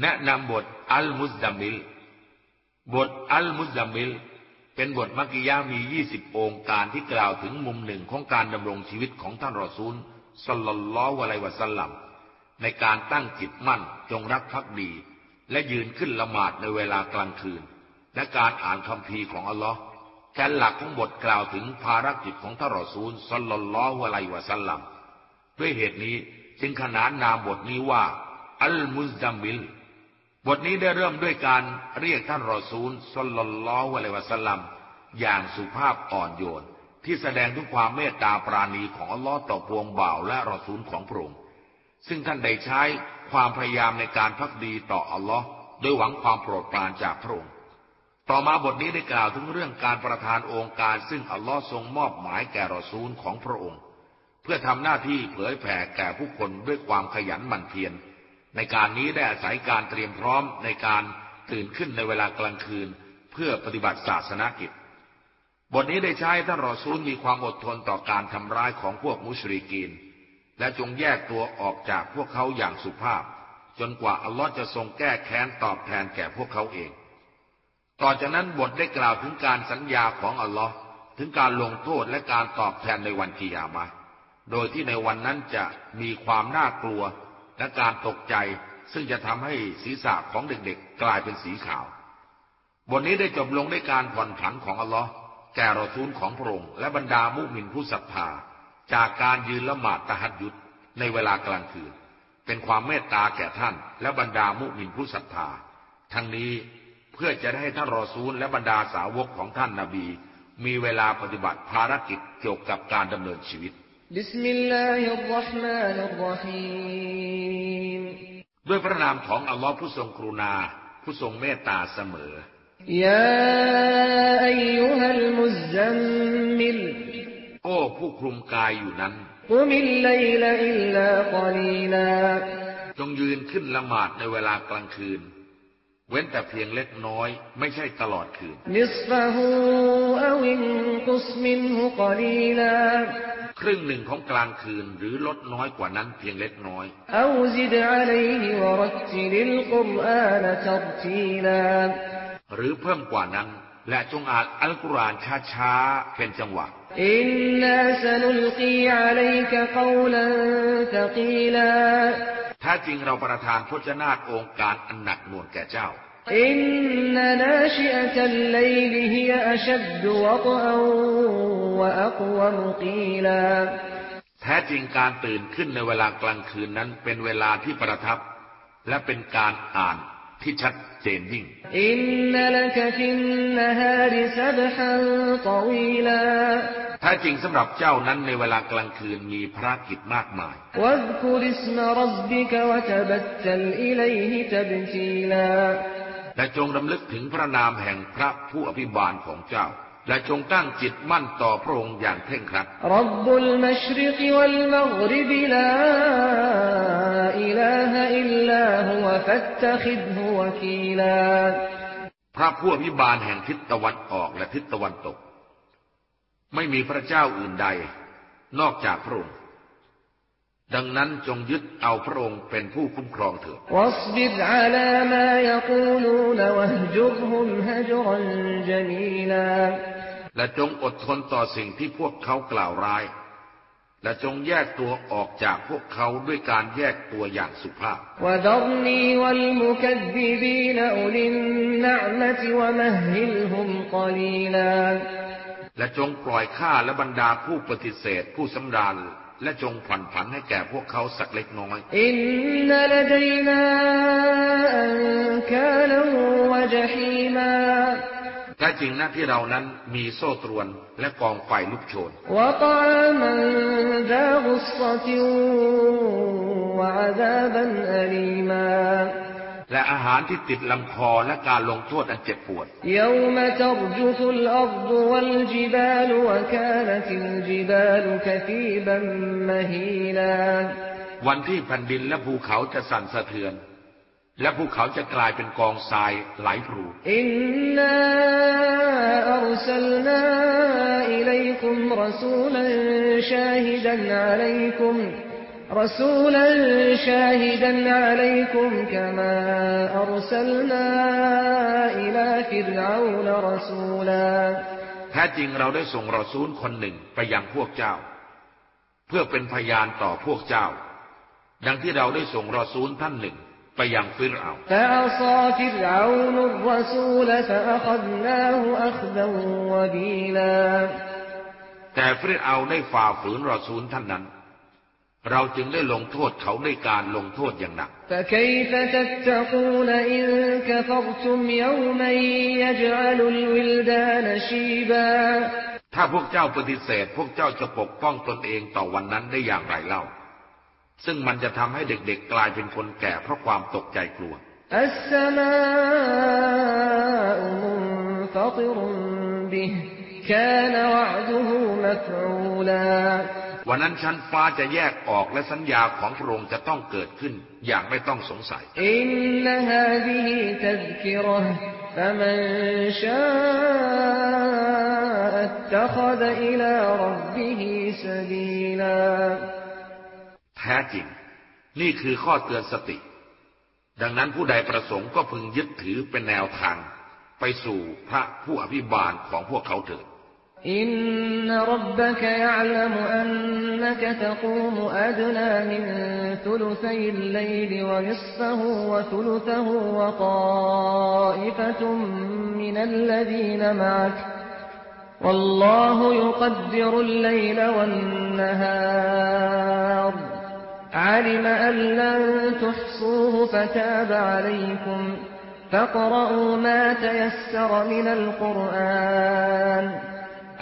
แนะนำบทอัลมุสดัมิล บทอัลมุสดัมิล เป็นบทมักกิยามี20องค์การที่กล่าวถึงมุมหนึ่งของการดำรงชีวิตของท่านรอซูลสลลลอวะไลวะสัลลัมในการตั้งจิตมั่นจงรักภักดี และยืนขึ้นละหมาดในเวลากลางคืน และการอ่านคำพีของอัลลอฮ์แกนหลักของบทกล่าวถึงภารกิจของท่านรอซูลสลลลอวะไลวะสัลลัมด้วยเหตุนี้จึงขนานนามบทนี้ว่า อัลมุสดัมิล บทนี้ได้เริ่มด้วยการเรียกท่านรอซูลสลลลอฮุอะลัยวะสลัมอย่างสุภาพอ่อนโยน ที่แสดงถึงความเมตตาปราณีของอัลลอฮ์ต่อพวงบ่าวและรอซูลของพระองค์ซึ่งท่านได้ใช้ความพยายามในการพักดีต่ออัลลอฮ์โดยหวังความโปรดปรานจากพระองค์ต่อมาบทนี้ได้กล่าวถึงเรื่องการประทานองค์การซึ่งอัลลอฮ์ทรงมอบหมายแก่รอซูลของพระองค์ เพื่อทำหน้าที่เผยแผ่แก่ผู้คนด้วยความขยันหมั่นเพียร ในการนี้ได้อาศัยการเตรียมพร้อมในการตื่นขึ้นในเวลากลางคืน เพื่อปฏิบัติศาสนกิจ บทนี้ได้ใช้ท่านรอซูลมีความอดทนต่อการทำร้ายของพวกมุชริกีน และจงแยกตัวออกจากพวกเขาอย่างสุภาพ จนกว่าอัลลอฮ์จะทรงแก้แค้นตอบแทนแก่พวกเขาเอง ต่อจากนั้นบทได้กล่าวถึงการสัญญาของอัลลอฮ์ถึงการลงโทษและการตอบแทนในวันกิยามะโดยที่ในวันนั้นจะมีความน่ากลัว และการตกใจซึ่งจะทำให้ศีรษะของเด็กๆ กลายเป็นสีขาว บทนี้ได้จบลงด้วยการผ่อนผันของอัลลอฮ์แก่รอซูลของพระองค์และบรรดามุมินผู้ศรัทธาจากการยืนละหมาดตะฮัดยุดในเวลากลางคืน เป็นความเมตตาแก่ท่าน และบรรดามุมินผู้ศรัทธา ทั้งนี้เพื่อจะได้ให้ท่านรอซูลและบรรดาสาวกของท่านนาบี มีเวลาปฏิบัติภารกิจเกี่ยวกับการดำเนินชีวิต بسم الله الرحمن الرحيم ด้วยพระนามของอัลลอฮ์ผู้ทรงกรุณา ผู้ทรงเมตตาเสมอ يا أيها المزمل โอ้ ผู้คลุมกายอยู่นั้น قم الليل إلا قليلا จงยืนขึ้นละหมาดในเวลากลางคืน เว้นแต่เพียงเล็กน้อย ไม่ใช่ตลอดคืน نصفه أو انقص منه قليلا ครึ่งหนึ่งของกลางคืนหรือลดน้อยกว่านั้นเพียงเล็กน้อยหรือเพิ่มกว่านั้น และจงอ่านอัลกุรอานช้าๆเป็นจังหวะอินนาสนุลกีอะลัยกะกาลันตะกีลาถ้าจริงเราประทานพจนาตองค์การอันหนักหน่วงแก่เจ้า อินนาาชิตัลลัยลฮิอัชัดวะตอัวะอักวมกีลาแท้จริงการตื่นขึ้นในเวลากลางคืนนั้นเป็นเวลาที่ประทับ และเป็นการอ่านที่ชัดเจนยิ่ง อินนลกฟินนฮาริซับฮันตวีลาแท้จริงสำหรับเจ้านั้นในเวลากลางคืนมีภารกิจมากมาย วักุริสมรับบิกวะตบัตตลอิลัยฮิตบจีลา และจงดำลึกถึงพระนามแห่งพระผู้อภิบาลของเจ้า และจงตั้งจิตมั่นต่อพระองค์อย่างเคร่งครัดพระผู้อภิบาลแห่งทิศตะวันออกและทิศตะวันตก ไม่มีพระเจ้าอื่นใด นอกจากพระองค์ ดังนั้นจงยึดเอาพระองค์เป็นผู้คุ้มครองเถิดและจงอดทนต่อสิ่งที่พวกเขากล่าวร้าย และจงแยกตัวออกจากพวกเขาด้วยการแยกตัวอย่างสุภาพ และจงปล่อยข้าและบรรดาผู้ปฏิเสธผู้สำราน และจงผ่อนผันให้แก่พวกเขาสักเล็กน้อยอินนลดันาอันกาลวะจฮีมาแท้จริงนะที่เรานั้นมีโซ่ตรวนและกองไฟลุกโชนและ และอาหารที่ติดลำคอและการลงโทษอันเจ็บปวดวันที่แผ่นดินและภูเขาจะสั่นสะเทือน และภูเขาจะกลายเป็นกองทรายไหลพรูอินนาอัลสลนาอิเลยคุมรัสูลันชาฮิดันอะลัยคุม رسولا شاهدا عليكم كما أرسلنا إلى فرعون رسولا แท้จริงเราได้ส่งรอซูลคนหนึ่งไปยังพวกเจ้า เพื่อเป็นพยานต่อพวกเจ้า ดังที่เราได้ส่งรอซูลท่านหนึ่งไปยังฟิรเอา فعصى فرعون الرسول فأخذناه أخذا وبيلا แต่ฟิรเอาได้ฝ่าฝืนรอซูลท่านนั้น เราจึงได้ลงโทษเขาด้วยการลงโทษอย่างหนัก فكيف تتقون إن كفرتم يوما يجعل الولدان شيبا ถ้าพวกเจ้าปฏิเสธ พวกเจ้าจะปกป้องตนเองต่อวันนั้นได้อย่างไรเล่า ซึ่งมันจะทำให้เด็กๆกลายเป็นคนแก่เพราะความตกใจกลัว السماء منفطر به كان وعده مفعولا วันนั้นชั้นฟ้าจะแยกออกและสัญญาของพระองค์จะต้องเกิดขึ้นอย่างไม่ต้องสงสัย อินนฮาดิตัดกิรห์ฟะมันชาอัตตะคดอิลารับบิฮิสบีลาแท้จริง นี่คือข้อเตือนสติ ดังนั้นผู้ใดประสงค์ก็พึงยึดถือเป็นแนวทาง ไปสู่พระผู้อภิบาลของพวกเขาเถิด إن ربك يعلم أنك تقوم أدنى من ثلثي الليل ونصفه وثلثه وطائفة من الذين معك والله يقدر الليل والنهار علم أن لن تحصوه فتاب عليكم فاقرؤوا ما تيسر من القرآن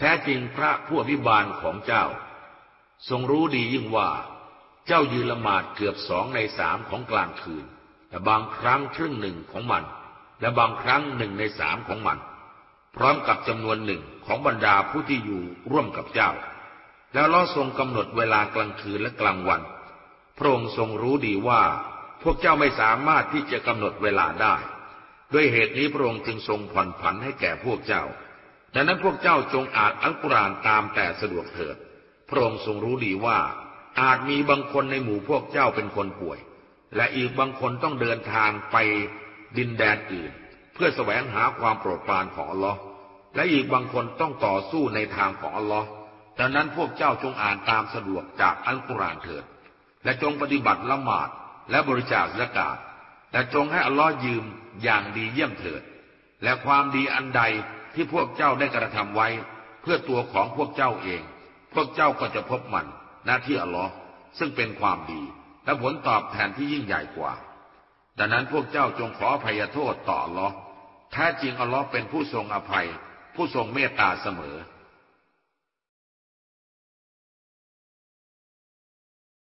แท้จริงพระผู้อภิบาลของเจ้า ทรงรู้ดียิ่งว่า เจ้ายืนละหมาดเกือบสองในสามของกลางคืนและบางครั้งครึ่งหนึ่งของมัน และบางครั้งหนึ่งในสามของมัน พร้อมกับจำนวนหนึ่งของบรรดาผู้ที่อยู่ร่วมกับเจ้า แล้วล้อทรงกำหนดเวลากลางคืนและกลางวัน พระองค์ทรงรู้ดีว่า พวกเจ้าไม่สามารถที่จะกำหนดเวลาได้ ด้วยเหตุนี้พระองค์จึงทรงผ่อนผันให้แก่พวกเจ้า ดังนั้นพวกเจ้าจงอ่านอัลกุรอานตามแต่สะดวกเถิด พระองค์ทรงรู้ดีว่า อาจมีบางคนในหมู่พวกเจ้าเป็นคนป่วย และอีกบางคนต้องเดินทางไปดินแดนอื่น เพื่อแสวงหาความโปรดปรานของอัลลอฮ์และอีกบางคนต้องต่อสู้ในทางของอัลลอฮ์ดังนั้นพวกเจ้าจงอ่านตามสะดวกจากอัลกุรอานเถิด และจงปฏิบัติละหมาดและบริจาคละกาศและจงให้อัลลอฮ์ยืมอย่างดีเยี่ยมเถิด และความดีอันใด ที่พวกเจ้าได้กระทำไว้ เพื่อตัวของพวกเจ้าเอง พวกเจ้าก็จะพบมันหน้าที่อัลลอฮ์ซึ่งเป็นความดี และผลตอบแทนที่ยิ่งใหญ่กว่า ดังนั้นพวกเจ้าจงขออภัยโทษต่ออัลลอฮ์แท้จริงอัลลอฮ์เป็นผู้ทรงอภัย ผู้ทรงเมตตาเสมอ